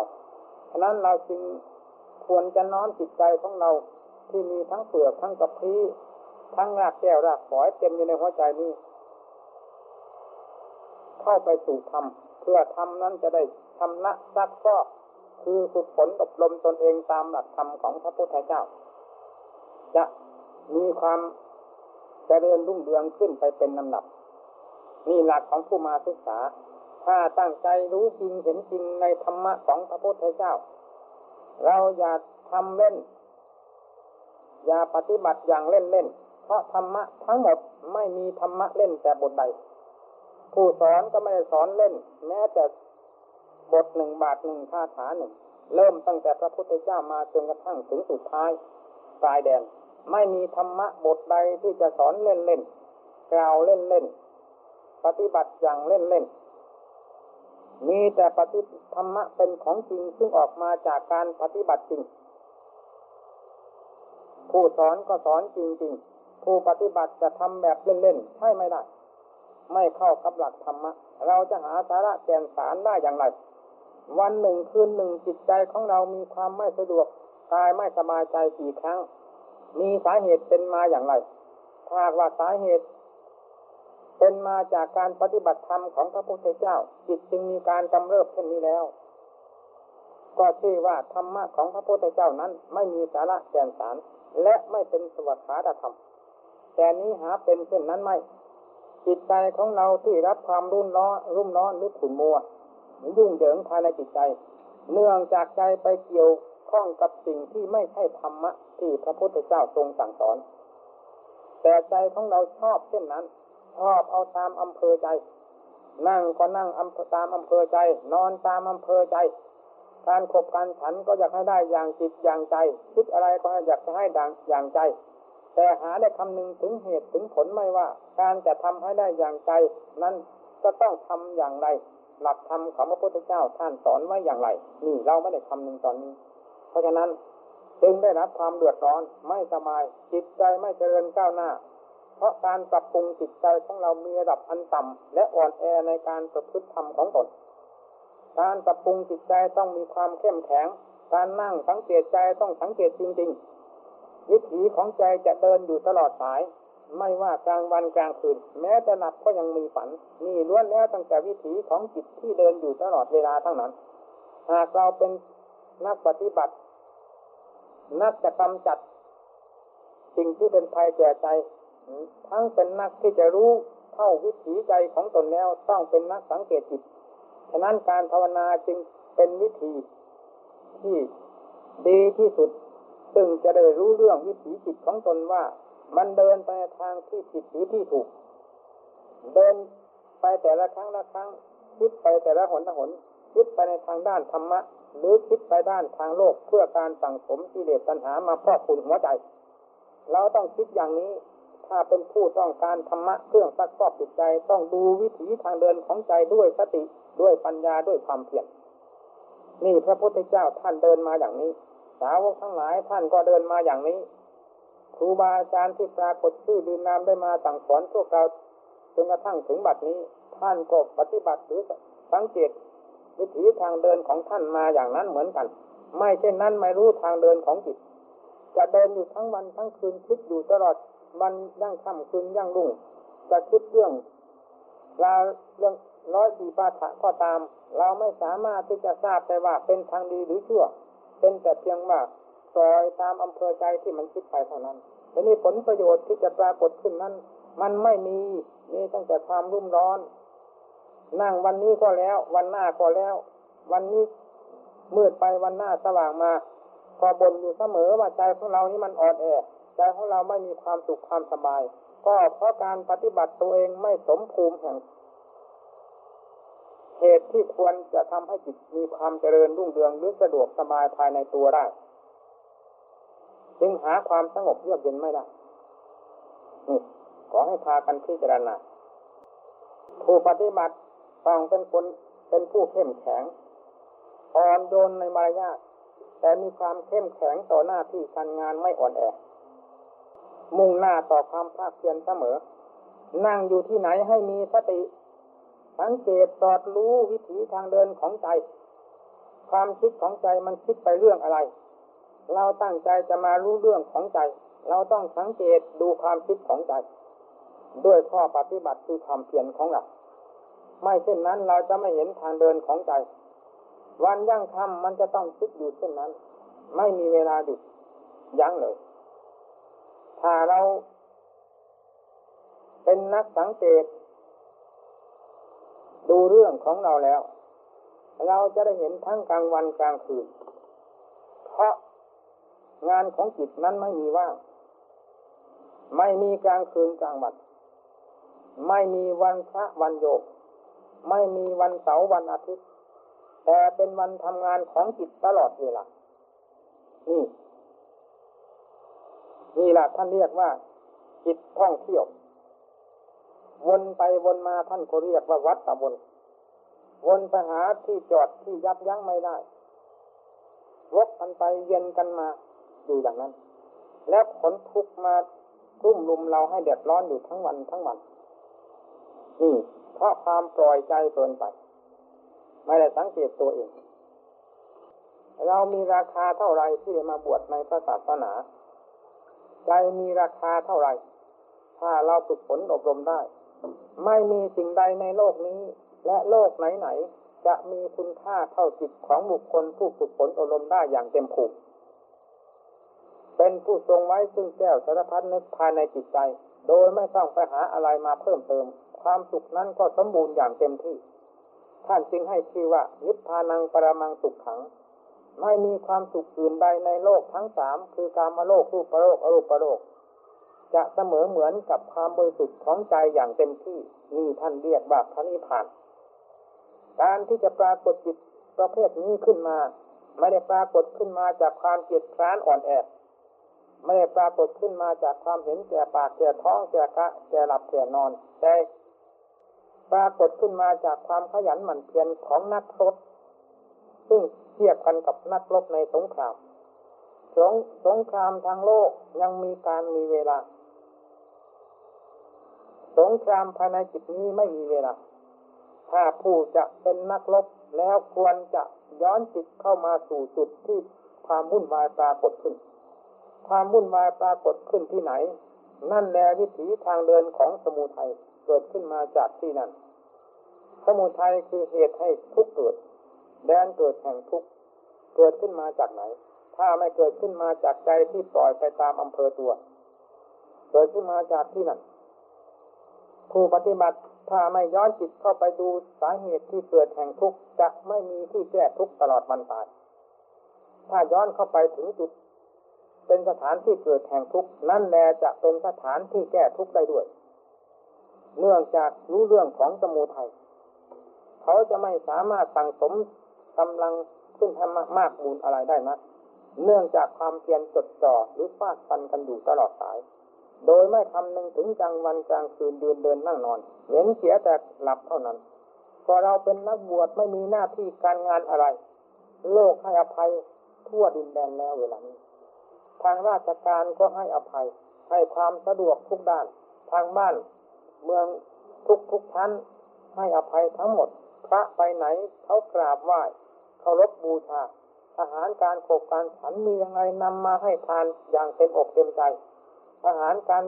Speaker 1: ฉะนั้นเราจึง ควรจะน้อมจิตใจของเราที่มีทั้งเปลือกทั้งกระพี้ทั้งรากแก้วรากฝอยเต็มอยู่ในหัวใจนี้ เข้าไปสู่ธรรมเพื่อธรรมนั้นจะได้ทำละซักฟอกคือฝึกฝนอบรมตนเองตามหลักธรรมของพระพุทธเจ้า จะมีความเจริญรุ่งเรืองขึ้นไปเป็นลำดับ นี่หลักของผู้มาศึกษา ถ้าตั้งใจรู้จริงเห็นจริงในธรรมะของพระพุทธเจ้า เราอย่าทำเล่น อย่าปฏิบัติอย่างเล่นเล่น เพราะธรรมะทั้งหมดไม่มีธรรมะเล่นแต่บทใด ผู้สอนก็ไม่ได้สอนเล่น แม้แต่บทหนึ่งบาทหนึ่งคาถาหนึ่ง เริ่มตั้งแต่พระพุทธเจ้ามาจนกระทั่งถึงสุดท้ายปลายแดน ไม่มีธรรมะบทใดที่จะสอนเล่นเล่นกล่าวเล่นเล่น ปฏิบัติอย่างเล่นเล่น มีแต่ปฏิธรรมะเป็นของจริงซึ่งออกมาจากการปฏิบัติจริง ผู้สอนก็สอนจริงๆ ผู้ปฏิบัติจะทำแบบเล่นๆใช่ไม่ได้ ไม่เข้ากับหลักธรรมะ เราจะหาสาระแก่นสารได้อย่างไร วันหนึ่งคืนหนึ่งจิตใจของเรามีความไม่สะดวกกายไม่สบายใจกี่ครั้ง มีสาเหตุเป็นมาอย่างไรถ้าว่าสาเหตุ เป็นมาจากการปฏิบัติธรรมของพระพุทธเจ้า จิตจึงมีการกำเริบเช่นนี้แล้ว ก็ชื่อว่าธรรมะของพระพุทธเจ้านั้น ไม่มีสาระแก่นสาร และไม่เป็นสวัสดิธรรม แต่นี้หาเป็นเช่นนั้นไม่ จิตใจของเราที่รับความรุ่นร้อนรุ่มร้อนหรือขุ่นมัวยุ่งเหยิงภายในจิตใจ เนื่องจากใจไปเกี่ยวข้องกับสิ่งที่ไม่ใช่ธรรมะที่พระพุทธเจ้าทรงสั่งสอน แต่ใจของเราชอบเช่นนั้น ชอบเอาตามอำเภอใจ นั่งก็นั่งอำตามอำเภอใจ นอนตามอำเภอใจ การขบการฉันก็อยากให้ได้อย่างจิตอย่างใจ คิดอะไรก็อยากจะให้ดังอย่างใจ แต่หาได้คำนึงถึงเหตุถึงผลไม่ว่า การจะทำให้ได้อย่างใจ นั้นจะต้องทำอย่างไร หลักธรรมของพระพุทธเจ้าท่านสอนไว้อย่างไร นี่เราไม่ได้คำนึงตอนนี้ เพราะฉะนั้นจึงได้รับความเดือดร้อนไม่สบายจิตใจไม่เจริญก้าวหน้า เพราะการปรับปรุงจิตใจของเรามีระดับอันต่ำและอ่อนแอในการประพฤติธรรมของตน การปรับปรุงจิตใจต้องมีความเข้มแข็ง การนั่งสังเกตใจต้องสังเกตจริง ๆ วิถีของใจจะเดินอยู่ตลอดสาย ไม่ว่ากลางวันกลางคืน แม้จะหลับก็ยังมีฝัน นี่ล้วนแล้วตั้งแต่วิถีของจิตที่เดินอยู่ตลอดเวลาทั้งนั้น หากเราเป็นนักปฏิบัติ นักจะกำจัดสิ่งที่เป็นภัยแก่ใจ ทั้งเป็นนักที่จะรู้เท่าวิถีใจของตนแล้วต้องเป็นนักสังเกตจิต ฉะนั้นการภาวนาจึงเป็นวิธีที่ดีที่สุด ซึ่งจะได้รู้เรื่องวิถีจิตของตนว่า มันเดินไปทางที่ผิดหรือที่ถูก เดินไปแต่ละครั้งละครั้งคิดไปแต่ละหนละหนคิดไปในทางด้านธรรมะ หรือคิดไปด้านทางโลกเพื่อการสั่งสมกิเลสตัณหามาพอกคุณหัวใจ เราต้องคิดอย่างนี้ ถ้าเป็นผู้ต้องการธรรมะเครื่องซักฟอกจิตใจต้องดูวิถีทางเดินของใจด้วยสติด้วยปัญญาด้วยความเพียรนี่พระพุทธเจ้าท่านเดินมาอย่างนี้ สาวกทั้งหลายท่านก็เดินมาอย่างนี้ ครูบาอาจารย์ที่ปรากฏชื่อดืนนามได้มาสั่งสอนพวกเราจนกระทั่งถึงบัดนี้ ท่านก็ปฏิบัติหรือสังเกต วิถีทางเดินของท่านมาอย่างนั้นเหมือนกัน ไม่เช่นนั้นไม่รู้ทางเดินของจิตจะเดินอยู่ทั้งวันทั้งคืนคิดอยู่ตลอด วันยั่งค่ำคืนยั่งรุ่งจะคิดเรื่องลาเรื่องร้อยสี่ปาฐะก็ตาม เราไม่สามารถที่จะทราบได้ว่าเป็นทางดีหรือชั่ว เป็นแต่เพียงว่าปล่อยตามอำเภอใจที่มันคิดไปเท่านั้นทีนี้ผลประโยชน์ที่จะปรากฏขึ้นนั้น มันไม่มีนี่ตั้งแต่ความรุ่มร้อน นั่งวันนี้ก็แล้ว วันหน้าก็แล้ว วันนี้มืดไปวันหน้าสว่างมา ก็บ่นอยู่เสมอว่าใจของเรานี่มันอ่อนแอ ใจของเราไม่มีความสุขความสบาย ก็เพราะการปฏิบัติตัวเองไม่สมภูมิแห่งเหตุที่ควรจะทำให้จิตมีความเจริญรุ่งเรืองหรือสะดวกสบายภายในตัวได้จึงหาความสงบเยือกเย็นไม่ได้นี่ขอให้พากันพิจารณาผู้ปฏิบัติต้องเป็นคนเป็นผู้เข้มแข็งอ่อนโยนในมารยาทแต่มีความเข้มแข็งต่อหน้าที่การงานไม่อ่อนแอ มุ่งหน้าต่อความภาคเพียรเสมอ นั่งอยู่ที่ไหนให้มีสติ สังเกตสอดรู้วิถีทางเดินของใจ ความคิดของใจมันคิดไปเรื่องอะไร เราตั้งใจจะมารู้เรื่องของใจ เราต้องสังเกตดูความคิดของใจ ด้วยข้อปฏิบัติคือความเพียรของเราไม่เช่นนั้นเราจะไม่เห็นทางเดินของใจ วันยั่งคำมันจะต้องคิดอยู่เช่นนั้น ไม่มีเวลาหยุดยั้งเลย ถ้าเราเป็นนักสังเกต ดูเรื่องของเราแล้ว เราจะได้เห็นทั้งกลางวันกลางคืน เพราะงานของจิตนั้นไม่มีว่าง ไม่มีกลางคืนกลางวัน ไม่มีวันพระวันโยก ไม่มีวันเสาร์วันอาทิตย์ แต่เป็นวันทำงานของจิตตลอดเวลานี่ นี่แหละท่านเรียกว่า จิตท่องเที่ยว วนไปวนมาท่านก็เรียกว่าวัดตะวนวนไปหาที่จอดที่ยับยั้งไม่ได้วกกันไปเย็นกันมาอยู่อย่างนั้น แล้วผลทุกมากลุ่มลุมเราให้เดือดร้อนอยู่ทั้งวันทั้งวันนี่เพราะความปล่อยใจเกินไป ไม่ได้สังเกตตัวเอง เรามีราคาเท่าไรที่มาบวชในพระศาสนา ใจมีราคาเท่าไรถ้าเราฝึกฝนอบรมได้ ไม่มีสิ่งใดในโลกนี้ และโลกไหนๆ จะมีคุณค่าเท่าจิตของบุคคลผู้ฝึกฝนอบรมได้อย่างเต็มภูมิเป็นผู้ทรงไว้ซึ่งแก้วสารพัดนึกภายในจิตใจ โดยไม่ต้องไปหาอะไรมาเพิ่มเติม ความสุขนั้นก็สมบูรณ์อย่างเต็มที่ ท่านจึงให้ชื่อว่า นิพพานังปรมังสุขขัง ไม่มีความสุขอื่นใดในโลกทั้งสามคือการมาโลกรูปโลกอรูปโลก จะเสมอเหมือนกับความบริสุทธิ์ของใจอย่างเต็มที่นี่ท่านเรียกว่าพระนิพพาน การที่จะปรากฏจิตประเภทนี้ขึ้นมา ไม่ได้ปรากฏขึ้นมาจากความเกียดคร้านอ่อนแอไม่ได้ปรากฏขึ้นมาจากความเห็นแก่ปากแก่ท้องแก่กะแก่หลับแก่นอนแต่ปรากฏขึ้นมาจากความขยันหมั่นเพียรของนักรบซึ่ง เทียบกันกับนักรบในสงคราม สงสงครามทางโลกยังมีการมีเวลา สงครามภายในจิตนี้ไม่มีเวลา ถ้าผู้จะเป็นนักรบแล้วควรจะย้อนจิตเข้ามาสู่จุดที่ความวุ่นวายปรากฏขึ้น ความวุ่นวายปรากฏขึ้นที่ไหน นั่นแหละวิถีทางเดินของสมุทัยเกิดขึ้นมาจากที่นั่น สมุทัยคือเหตุให้ทุกข์เกิด แดนเกิดแห่งทุกข์เกิดขึ้นมาจากไหน ถ้าไม่เกิดขึ้นมาจากใจที่ปล่อยไปตามอำเภอตัว เกิดขึ้นมาจากที่นั่นผู้ปฏิบัติถ้าไม่ย้อนจิตเข้าไปดูสาเหตุที่เกิดแห่งทุกข์จะไม่มีที่แก้ทุกข์ตลอดวันตายถ้าย้อนเข้าไปถึงจุด เป็นสถานที่เกิดแห่งทุกข์นั่นแลจะเป็นสถานที่แก้ทุกข์ได้ด้วยเนื่องจากรู้เรื่องของสมุทัยเขาจะไม่สามารถสั่งสม กำลังขึ้นทำมากมูลอะไรได้นะเนื่องจากความเพียรจดจ่อหรือฟาดฟันกันอยู่ตลอดสาย โดยไม่คำนึงถึงกลางวันกลางคืนเดินเดินนั่งนอนเห็นเสียแต่หลับเท่านั้นพอเราเป็นนักบวชไม่มีหน้าที่การงานอะไร โลกให้อภัยทั่วดินแดนแล้วเวลานี้ ทางราชการก็ให้อภัย ให้ความสะดวกทุกด้าน ทางบ้าน เมืองทุกทุกชั้น ให้อภัยทั้งหมด พระไปไหนเขากราบไหว้ เคารพบูชาอาหารการขกการฉันมียังไงนำมาให้ทานอย่างเต็มอกเต็มใจ อาหารการ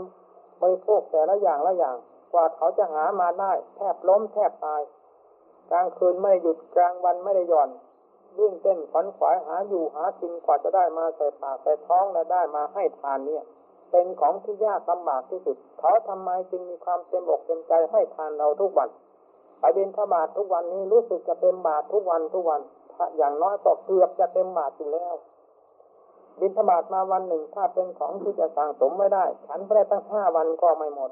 Speaker 1: บริโภคแต่ละอย่างละอย่าง กว่าเขาจะหามาได้ แทบล้มแทบตาย กลางคืนไม่หยุดกลางวันไม่ได้หย่อนวิ่งเต้นขวัญขวายหาอยู่หากินกว่าจะได้มาใส่ปากใส่ท้องและได้มาให้ทานเนี่ย เป็นของที่ยากลำบากที่สุด เขาทำไมจึงมีความเต็มอกเต็มใจให้ทานเราทุกวันไปบินทบาททุกวันนี้รู้สึกจะเต็มบาททุกวันทุกวัน อย่างน้อยก็เกือบจะเต็มบาทอยู่แล้ว บินทบาทมาวันหนึ่งถ้าเป็นของที่จะสั่งสมไม่ได้ ฉันไปตั้งห้าวันก็ไม่หมด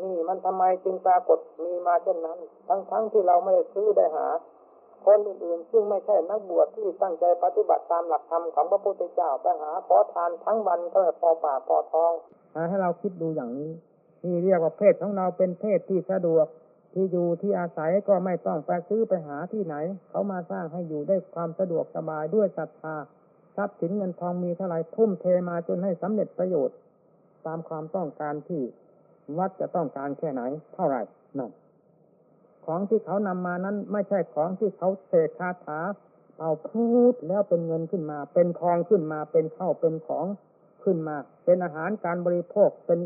Speaker 1: นี่มันทำไมจึงปรากฏมีมาเช่นนั้น ทั้งๆทที่เราไม่ได้ซื้อได้หา คนอื่นๆซึ่งไม่ใช่นักบวชที่ตั้งใจปฏิบัติตามหลักธรรมของพระพุทธเจ้าไปหาขอทานทั้งวันก็พอปากพอท้องให้เราคิดดูอย่างนี้ที่เรียกว่าเพศของเราเป็นเพศที่สะดวก ที่อยู่ที่อาศัยก็ไม่ต้องไปซื้อไปหาที่ไหน เขามาสร้างให้อยู่ได้ความสะดวกสบายด้วยศรัทธาทรัพย์สินเงินทองมีเท่าไรทุ่มเทมาจนให้สำเร็จประโยชน์ ตามความต้องการที่วัดจะต้องการแค่ไหน เท่าไหร่นั่นของที่เขานำมานั้น ไม่ใช่ของที่เขาเสกคาถาเอาพูดแล้วเป็นเงินขึ้นมา เป็นทองขึ้นมาเป็นเข้าเป็นของ
Speaker 2: ขึ้นมา เป็นอาหารการบริโภคเป็น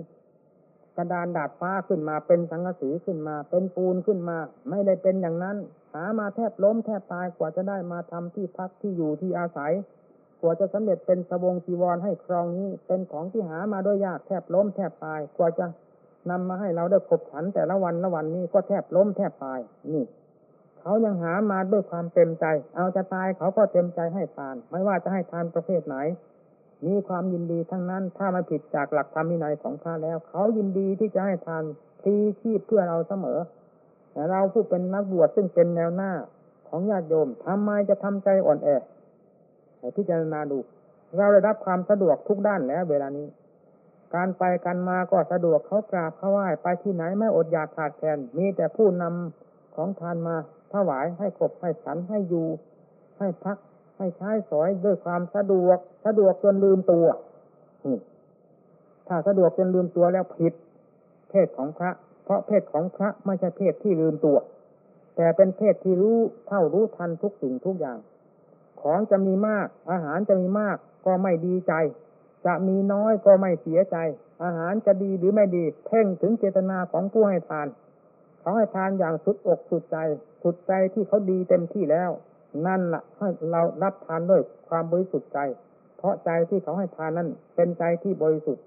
Speaker 2: กระดานดาดฟ้าขึ้นมาเป็นสังกะสีขึ้นมา เป็นปูนขึ้นมา ไม่ได้เป็นอย่างนั้น หามาแทบล้มแทบตายกว่าจะได้มาทำที่พักที่อยู่ที่อาศัย กว่าจะสำเร็จเป็นสบงจีวรให้ครองนี้ เป็นของที่หามาด้วยยากแทบล้มแทบตายกว่าจะนำมาให้เราได้ขบฉันแต่ละวันละวันนี้ก็แทบล้มแทบตายนี่เขายังหามาด้วยความเต็มใจ เอาจะตายเขาก็เต็มใจให้ทาน ไม่ว่าจะให้ทานประเภทไหน มีความยินดีทั้งนั้น ถ้ามันผิดจากหลักธรรมวินัยของพระแล้ว เขายินดีที่จะให้ทานทีชีพเพื่อเราเสมอแต่เราผู้เป็นนักบวชซึ่งเป็นแนวหน้าของญาติโยมทำไมจะทำใจอ่อนแอให้พิจารณาดู เราได้รับความสะดวกทุกด้านแล้ว เวลานี้ การไปกันมาก็สะดวกเขากราบเขาไหว้ไปที่ไหนไม่อดอยากขาดแคลนมีแต่ผู้นำของทานมาถวายให้ครบให้ฉันให้อยู่ ให้พัก ให้ใช้สอยด้วยความสะดวก สะดวกจนลืมตัวถ้าสะดวกจนลืมตัวแล้วผิด เพศของพระ เพราะเพศของพระไม่ใช่เพศที่ลืมตัว แต่เป็นเพศที่รู้เท่ารู้ทันทุกสิ่งทุกอย่าง ของจะมีมาก อาหารจะมีมาก ก็ไม่ดีใจ จะมีน้อยก็ไม่เสียใจ อาหารจะดีหรือไม่ดี เพ่งถึงเจตนาของผู้ให้ทาน เขาให้ทานอย่างสุดอกสุดใจ สุดใจที่เขาดีเต็มที่แล้ว นั่นละ่ะให้เรารับทานด้วยความบริสุทธิ์ใจ เพราะใจที่เขาให้ทานนั้นเป็นใจที่บริสุทธิ์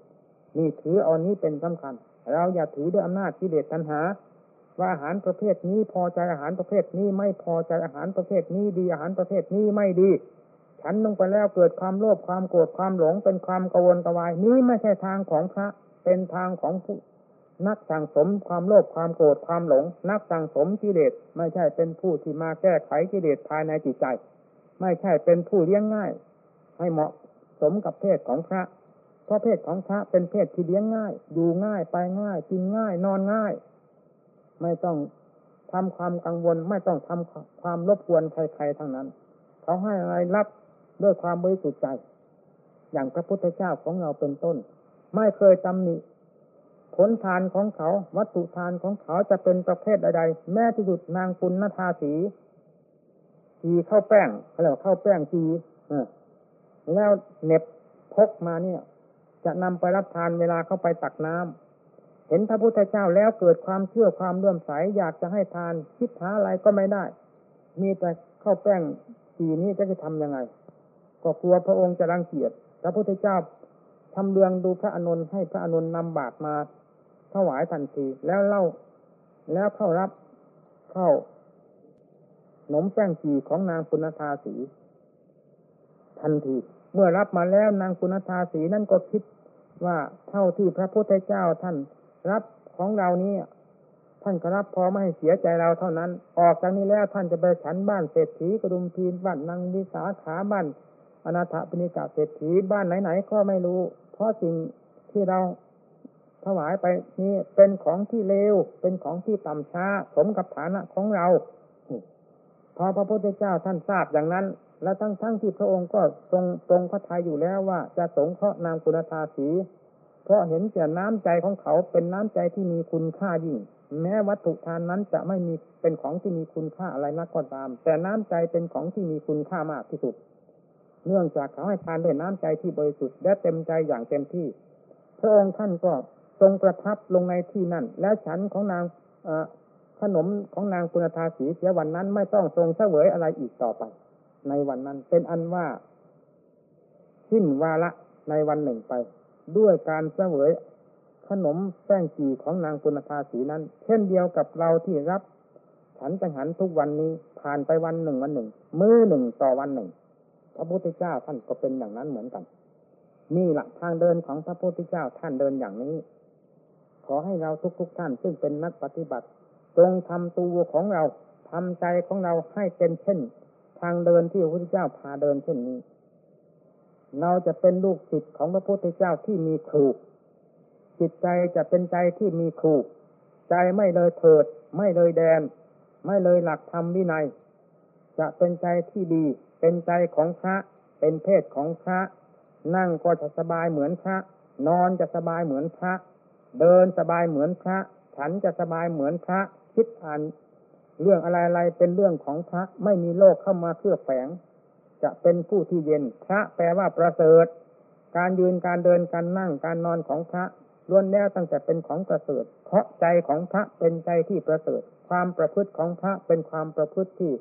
Speaker 2: นี่ถือเอานี้เป็นสำคัญ เราอย่าถือด้วยอำนาจที่เดชตัณหา ว่าอาหารประเภทนี้พอใจอาหารประเภทนี้ไม่พอใจอาหารประเภทนี้ดีอาหารประเภทนี้ไม่ดีฉันลงไปแล้วเกิดความโลภความโกรธความหลงเป็นความกวลกวาย นี้ไม่ใช่ทางของพระเป็นทางของผู้ นักสั่งสมความโลภความโกรธความหลง นักสั่งสมกิเลสไม่ใช่เป็นผู้ที่มาแก้ไขกิเลสภายในจิตใจ ไม่ใช่เป็นผู้เลี้ยงง่าย ให้เหมาะสมกับเพศของพระ เพราะเพศของพระเป็นเพศที่เลี้ยงง่าย อยู่ง่ายไปง่ายกินง่าย นอนง่าย ไม่ต้องทำความกังวลไม่ต้องทำความรบกวนใครๆทั้งนั้น เขาให้อะไรรับด้วยความบริสุทธิ์ใจ อย่างพระพุทธเจ้าของเราเป็นต้น ไม่เคยตำหนิ ผลทานของเขา วัตถุทานของเขาจะเป็นประเภทใดๆ แม้ที่สุดนางปุณณธาสีสีเข้าแป้งเขาเรียกเข้าแป้งสีแล้วเน็บพกมาเนี่ย จะนำไปรับทานเวลาเข้าไปตักน้ำเห็นพระพุทธเจ้าแล้วเกิดความเชื่อความเลื่อมใสอยากจะให้ทานคิดหาอะไรก็ไม่ได้ มีแต่เข้าแป้งสีนี้จะจะทำยังไง ก็กลัวพระองค์จะรังเกียจพระพุทธเจ้าทำเรืองดูพระอนุนให้พระอนุนนำบาตรมา ถวายทันทีแล้วเล่า แล้วเข้ารับเข้าหนมแป้งจีของนางคุณธาสีทันทีเมื่อรับมาแล้วนางคุณธาสีนั่นก็คิดว่าเท่าที่พระพุทธเจ้าท่านรับของเรานี้ท่านก็รับพอไม่ให้เสียใจเราเท่านั้น ออกจากนี้แล้วท่านจะไปฉันบ้านเศรษฐีกระดุมพีนบ้านนางวิสาขาบ้านอนาถปิณิกาเศรษฐีบ้านไหนๆก็ไม่รู้ เพราะสิ่งที่เรา ถวายไปนี่เป็นของที่เลวเป็นของที่ต่ำช้า สมกับฐานะของเรา พอพระพุทธเจ้าท่านทราบอย่างนั้น และทั้งทั้งที่พระองค์ก็ทรงตรงพระทัยอยู่แล้วว่า จะสงเคราะห์นางคุณธาสีเพราะเห็นแก่น้ำใจของเขาเป็นน้ำใจที่มีคุณค่ายิ่ง แม้วัตถุทานนั้นจะไม่มีเป็นของที่มีคุณค่าอะไรนักก็ตาม แต่น้ำใจเป็นของที่มีคุณค่ามากที่สุด เนื่องจากเขาให้ทานด้วยน้ำใจที่บริสุทธิ์และเต็มใจอย่างเต็มที่ พระองค์ท่านก็ ทรงประทับลงในที่นั่น แล้วฉันของนางขนมของนางคุณธาสีเสียวันนั้น ไม่ต้องทรงเสวยอะไรอีกต่อไป ในวันนั้นเป็นอันว่าสิ้นวาระในวันหนึ่งไป ด้วยการเสวยขนมแป้งจีของนางคุณธาสีนั้น เช่นเดียวกับเราที่รับฉันจังหันทุกวันนี้ผ่านไปวันหนึ่งวันหนึ่ง มือหนึ่งต่อวันหนึ่ง พระพุทธเจ้าท่านก็เป็นอย่างนั้นเหมือนกัน นี่หลักทางเดินของพระพุทธเจ้าท่านเดินอย่างนี้ อให้เราทุกๆทท่าน ซึ่งเป็นนักปฏิบัติจงทำตัวของเราทำใจของเราให้เป็นเช่น ทางเดินที่พระพุทธเจ้าพาเดินเช่นนี้ เราจะเป็นลูกศิษย์ของพระพุทธเจ้าที่มีครูจิตใจจะเป็นใจที่มีครูใจไม่เลยเถิด ไม่เลยแดน ไม่เลยหลักธรรมวินัย จะเป็นใจที่ดี เป็นใจของพระ เป็นเพศของพระ นั่งก็จะสบายเหมือนพระ นอนจะสบายเหมือนพระ เดินสบายเหมือนพระ ฉันจะสบายเหมือนพระ คิดอ่านเรื่องอะไรๆเป็นเรื่องของพระ ไม่มีโลกเข้ามาเคลือบแฝง จะเป็นผู้ที่เย็นพระแปลว่าประเสริฐ การยืนการเดินการนั่งการนอนของพระล้วนแล้วตั้งแต่เป็นของประเสริฐเพราะใจของพระเป็นใจที่ประเสริฐ ความประพฤติของพระเป็นความประพฤติที่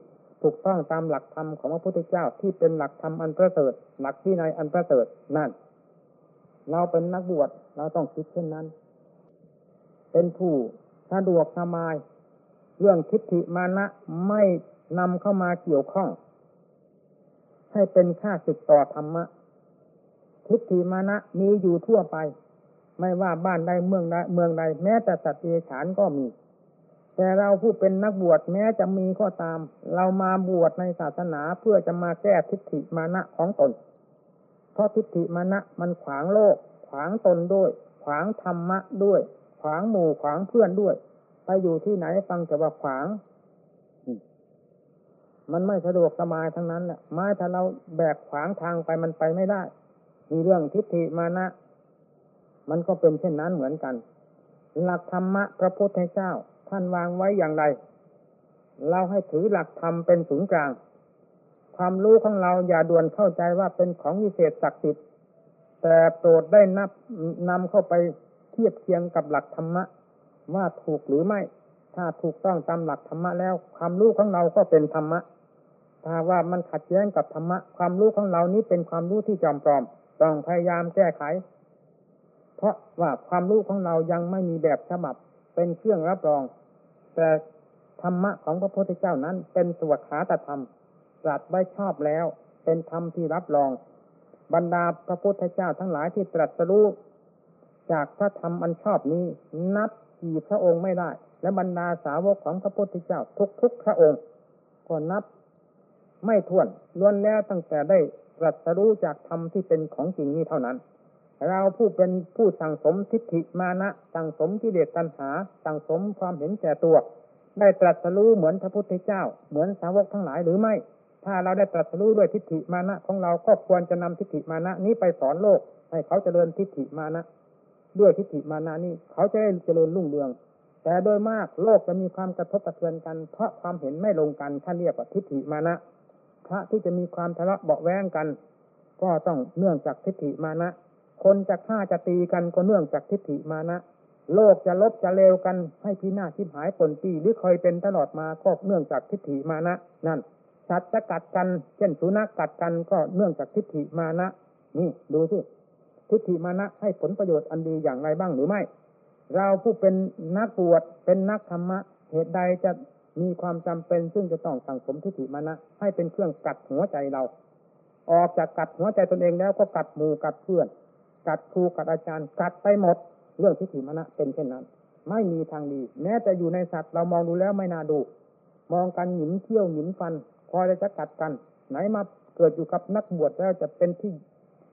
Speaker 2: ถูกต้องตามหลักธรรมของพระพุทธเจ้าที่เป็นหลักธรรมอันประเสริฐ หลักที่ในอันประเสริฐนั่น เราเป็นนักบวชเราต้องคิดเช่นนั้น เป็นผู้สะดวกสบาย เรื่องทิฏฐิมานะไม่นำเข้ามาเกี่ยวข้อง ให้เป็นค่าศึกต่อธรรมะ ทิฏฐิมานะมีอยู่ทั่วไป ไม่ว่าบ้านใดเมืองใดเมืองใด แม้แต่สัตว์เดรัจฉานก็มี แต่เราผู้เป็นนักบวชแม้จะมีก็ตาม เรามาบวชในศาสนาเพื่อจะมาแก้ทิฏฐิมานะของตน เพราะทิฏฐิมานะมันขวางโลก ขวางตนด้วย ขวางธรรมะด้วย ขวางหมู่ขวางเพื่อนด้วย ไปอยู่ที่ไหนฟังแต่ว่าขวาง มันไม่สะดวกสบายทั้งนั้นแหละไม้ถ้าเราแบกขวางทางไปมันไปไม่ได้ มีเรื่องทิฏฐิมานะ มันก็เป็นเช่นนั้นเหมือนกัน หลักธรรมะพระพุทธเจ้า ท่านวางไว้อย่างไร เราให้ถือหลักธรรมเป็นศูนย์กลาง ความรู้ของเราอย่าด่วนเข้าใจว่าเป็นของวิเศษศักดิ์สิทธิ์แต่โปรดได้นับนำเข้าไป เทียบเคียงกับหลักธรรมะ ว่าถูกหรือไม่ ถ้าถูกต้องตามหลักธรรมะแล้ว ความรู้ของเราก็เป็นธรรมะ ถ้าว่ามันขัดแย้งกับธรรมะ ความรู้ของเรานี้เป็นความรู้ที่จอมปลอม ต้องพยายามแก้ไข เพราะว่าความรู้ของเรายังไม่มีแบบฉบับ เป็นเครื่องรับรอง แต่ธรรมะของพระพุทธเจ้านั้น เป็นสวดขาตธรรมตรัสไว้ชอบแล้ว เป็นธรรมที่รับรอง บรรดาพระพุทธเจ้าทั้งหลายที่ตรัสรู้ จากพระธรรมอันชอบนี้ นับกี่พระองค์ไม่ได้ และบรรดาสาวกของพระพุทธเจ้า ทุกๆพระองค์ก็นับไม่ถ้วนล้วนแล้วตั้งแต่ได้ตรัสรู้จากธรรมที่เป็นของจริงนี้เท่านั้น เราผู้เป็นผู้สั่งสมทิฏฐิมานะสั่งสมกิเลสตัณหา สั่งสมความเห็นแก่ตัว ได้ตรัสรู้เหมือนพระพุทธเจ้า เหมือนสาวกทั้งหลายหรือไม่ ถ้าเราได้ตรัสรู้ด้วยทิฏฐิมานะของเราก็ควรจะนำทิฏฐิมานะนี้ไปสอนโลก ให้เขาเจริญทิฏฐิมานะ ด้วยทิฏฐิมานะนี้ เขาจะได้เจริญรุ่งเรือง แต่โดยมากโลกจะมีความกระทบกระเทือนกัน เพราะความเห็นไม่ลงกันท่านเรียกว่าทิฏฐิมานะพระที่จะมีความทะเลาะเบาแวงกัน ก็ต้องเนื่องจากทิฏฐิมานะ คนจะฆ่าจะตีกันก็เนื่องจากทิฏฐิมานะ โลกจะลบจะเลวกันให้พินาศทิพหายผลปีหรือเคยเป็นตลอดมาก็เนื่องจากทิฏฐิมานะ นั่นสัตว์จะกัดกัน เช่นสุนัขกัดกันก็เนื่องจากทิฏฐิมานะ นี่ดูสิ ทิฏฐิมานะให้ผลประโยชน์อันดีอย่างไรบ้างหรือไม่ เราผู้เป็นนักบวชเป็นนักธรรมะ เหตุใดจะมีความจำเป็นซึ่งจะต้องสั่งสมทิฏฐิมานะ ให้เป็นเครื่องกัดหัวใจเรา ออกจากกัดหัวใจตนเองแล้วก็กัดหมู่กัดเพื่อน กัดครูกัดอาจารย์ กัดไปหมด เรื่องทิฏฐิมานะเป็นเช่นนั้น ไม่มีทางดี แม้แต่อยู่ในสัตว์เรามองดูแล้วไม่น่าดู มองกันหยิมเที่ยวหยิมฟัน คอยจะกัดกัน ไหนมาเกิดอยู่กับนักบวชแล้วจะเป็นที่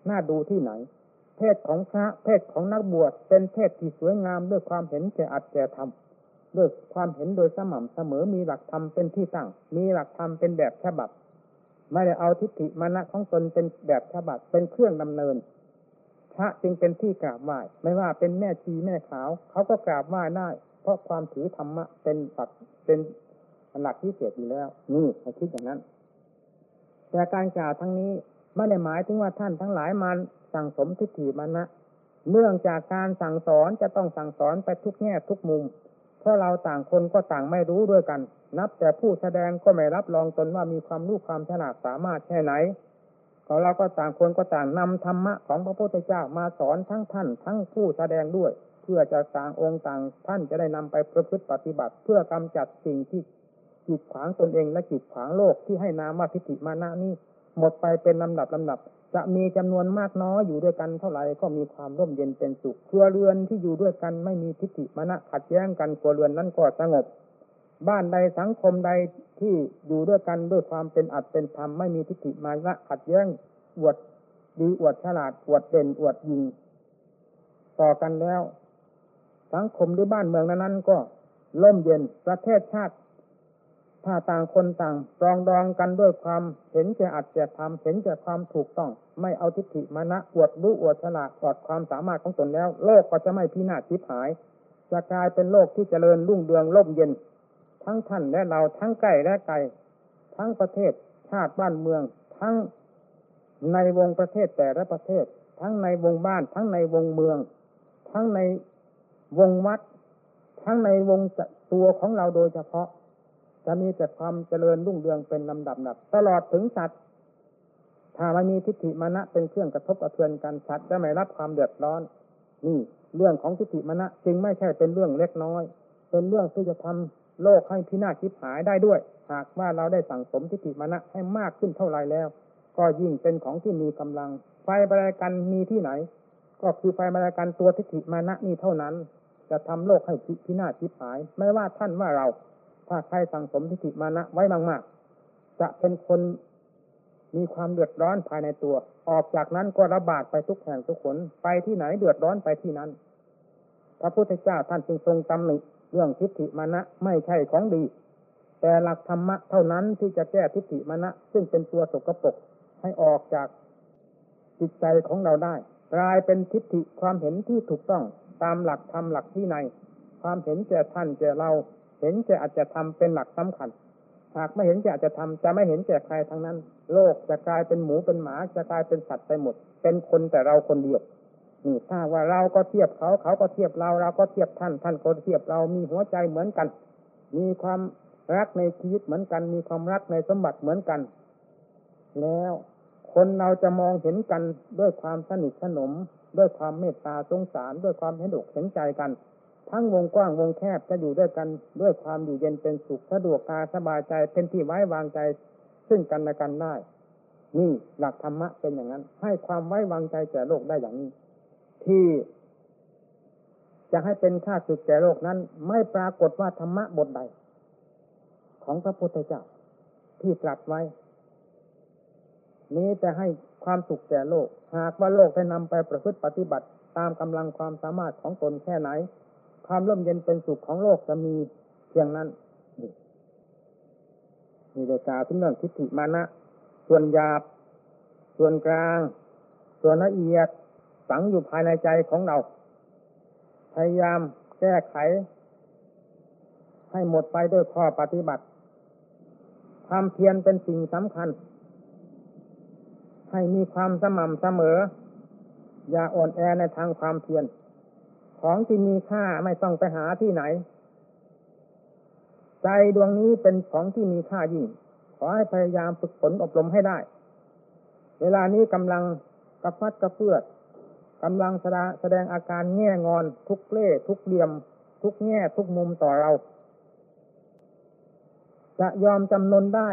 Speaker 2: น่าดูที่ไหน เพศของพระเพศของนักบวชเป็นเพศที่สวยงามด้วยความเห็นแก่อัตแก่ธรรมด้วยความเห็นโดยสม่ำเสมอมีหลักธรรมเป็นที่ตั้ง มีหลักธรรมเป็นแบบฉบับ ไม่ได้เอาทิฏฐิมานะของตนเป็นแบบฉบับเป็นเครื่องดำเนิน พระจึงเป็นที่กราบไหว้ไม่ว่าเป็นแม่ชีแม่ขาว เขาก็กราบไหว้ได้ เพราะความถือธรรมะเป็นหลักเป็นหลักที่เกิดอยู่แล้ว นี่คิดอย่างนั้น แต่การกล่าวทั้งนี้ไม่ได้หมายถึงว่าท่านทั้งหลายมัน สั่งสมทิฏฐิมานะเนื่องจากการสั่งสอนจะต้องสั่งสอนไปทุกแง่ทุกมุม เพราะเราต่างคนก็ต่างไม่รู้ด้วยกัน นับแต่ผู้แสดงก็ไม่รับรองตนว่ามีความรู้ความฉลาดสามารถแค่ไหนของเราก็ต่างคนก็ต่างนำธรรมะของพระพุทธเจ้ามาสอนทั้งท่านทั้งผู้แสดงด้วย เพื่อจะต่างองค์ต่างท่านจะได้นำไปประพฤติปฏิบัติ เพื่อกำจัดสิ่งที่จิตขวางตนเองและจิตขวางโลกที่ให้นามว่าทิฏฐิมานะนี้หมดไปเป็นลำดับลำดับ จะมีจำนวนมากน้อยอยู่ด้วยกันเท่าไหร่ก็มีความร่มเย็นเป็นสุข ครัวเรือนที่อยู่ด้วยกันไม่มีทิฏฐิมานะขัดแย้งกันครัวเรือนนั้นก็สงบ บ้านใดสังคมใดที่อยู่ด้วยกันด้วยความเป็นอัตเป็นธรรมไม่มีทิฏฐิมานะขัดแย้งอวดดีอวดฉลาดอวดเด่นอวดยิง ต่อกันแล้ว สังคมหรือบ้านเมืองนั้นก็ร่มเย็นประเทศชาติ ถ้าต่างคนต่างรองดองกันด้วยความเห็นแก่อัดแก่ทำเห็นแก่ความถูกต้อง ไม่เอาทิฏฐิมานะอวดรู้อวดฉลาดอวดความสามารถของตนแล้ว โลกก็จะไม่พินาศทิพหาย จะกลายเป็นโลกที่เจริญรุ่งเรืองร่มเย็น ทั้งท่านและเราทั้งใกล้และไกลทั้งประเทศชาติบ้านเมือง ทั้งในวงประเทศแต่ละประเทศ ทั้งในวงบ้าน ทั้งในวงเมือง ทั้งในวงวัด ทั้งในวงตัวของเราโดยเฉพาะ จะมีแต่ความเจริญรุ่งเรืองเป็นลำดับดับตลอดถึงสัตว์ถ้ามันมีทิฏฐิมานะเป็นเครื่องกระทบกระเทือนกันสัตว์จะไม่รับความเดือดร้อน นี่เรื่องของทิฏฐิมานะจึงไม่ใช่เป็นเรื่องเล็กน้อย เป็นเรื่องที่จะทำโลกให้พินาศทิพหายได้ด้วย หากว่าเราได้สั่งสมทิฏฐิมานะให้มากขึ้นเท่าไรแล้ว ก็ยิ่งเป็นของที่มีกำลัง ไฟบริกันมีที่ไหน ก็คือไฟบริกันตัวทิฏฐิมานะนี่เท่านั้น จะทำโลกให้พินาศทิพหาย ไม่ว่าท่านว่าเรา ถ้าใครสั่งสมทิฏฐิมานะไว้มาก ๆ จะเป็นคนมีความเดือดร้อนภายในตัว ออกจากนั้นก็ระบาดไปทุกแห่งทุกคนไปที่ไหนเดือดร้อนไปที่นั้น พระพุทธเจ้าท่านจึงทรงตำหนิเรื่องทิฏฐิมานะไม่ใช่ของดี แต่หลักธรรมะเท่านั้นที่จะแก้ทิฏฐิมานะ ซึ่งเป็นตัวสกปรกให้ออกจากจิตใจของเราได้ กลายเป็นทิฏฐิความเห็นที่ถูกต้องตามหลักธรรมหลักที่ใน ความเห็นแก่ท่านแก่เรา เห็นแก่อาจจะทำเป็นหลักสำคัญ หากไม่เห็นแก่อาจจะทำจะไม่เห็นแก่ใครทั้งนั้น โลกจะกลายเป็นหมูเป็นหมาจะกลายเป็นสัตว์ไปหมด เป็นคนแต่เราคนเดียวนี่ถ้าว่าเราก็เทียบเขาเขาก็เทียบเราเราก็เทียบท่าน ท่านก็เทียบเรามีหัวใจเหมือนกัน มีความรักในชีวิตเหมือนกัน มีความรักในสมบัติเหมือนกัน แล้วคนเราจะมองเห็นกันด้วยความสนิทสนม ด้วยความเมตตาสงสาร ด้วยความเห็นอกเห็นใจกัน ทั้งวงกว้างวงแคบจะอยู่ด้วยกันด้วยความอยู่เย็นเป็นสุขสะดวกตาสบายใจเป็นที่ไว้วางใจ ซึ่งกันและกันได้ นี่หลักธรรมะเป็นอย่างนั้น ให้ความไว้วางใจแก่โลกได้อย่างนี้ ที่จะให้เป็นค่าสุดแก่โลกนั้น ไม่ปรากฏว่าธรรมะบทใด ของพระพุทธเจ้าที่ตรัสไว้ นี้จะให้ความสุขแก่โลก หากว่าโลกได้นำไปประพฤติปฏิบัติตามกำลังความสามารถของตนแค่ไหน ความร่มเย็นเป็นสุขของโลกจะมีเพียงนั้นนี่เดกาวถึงเรื่องทิฏฐิมานะ ส่วนหยาบ ส่วนกลาง ส่วนละเอียดฝังอยู่ภายในใจของเรา พยายามแก้ไข ให้หมดไปด้วยข้อปฏิบัติ ความเพียรเป็นสิ่งสำคัญ ให้มีความสม่ำเสมอ อย่าอ่อนแอในทางความเพียร ของที่มีค่าไม่ต้องไปหาที่ไหน ใจดวงนี้เป็นของที่มีค่ายิ่ง ขอให้พยายามฝึกฝนอบรมให้ได้ เวลานี้กำลังกระฟัดกระเพื่อดกำลังแสดงอาการแง่งอน ทุกเล่ทุกเหลี่ยม ทุกแง่ทุกมุมต่อเรา จะยอมจำนนได้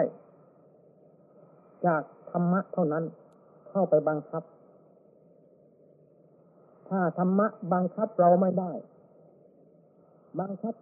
Speaker 2: จากธรรมะเท่านั้นเข้าไปบังคับ ถ้าธรรมะ บังคับเราไม่ได้ บังคับ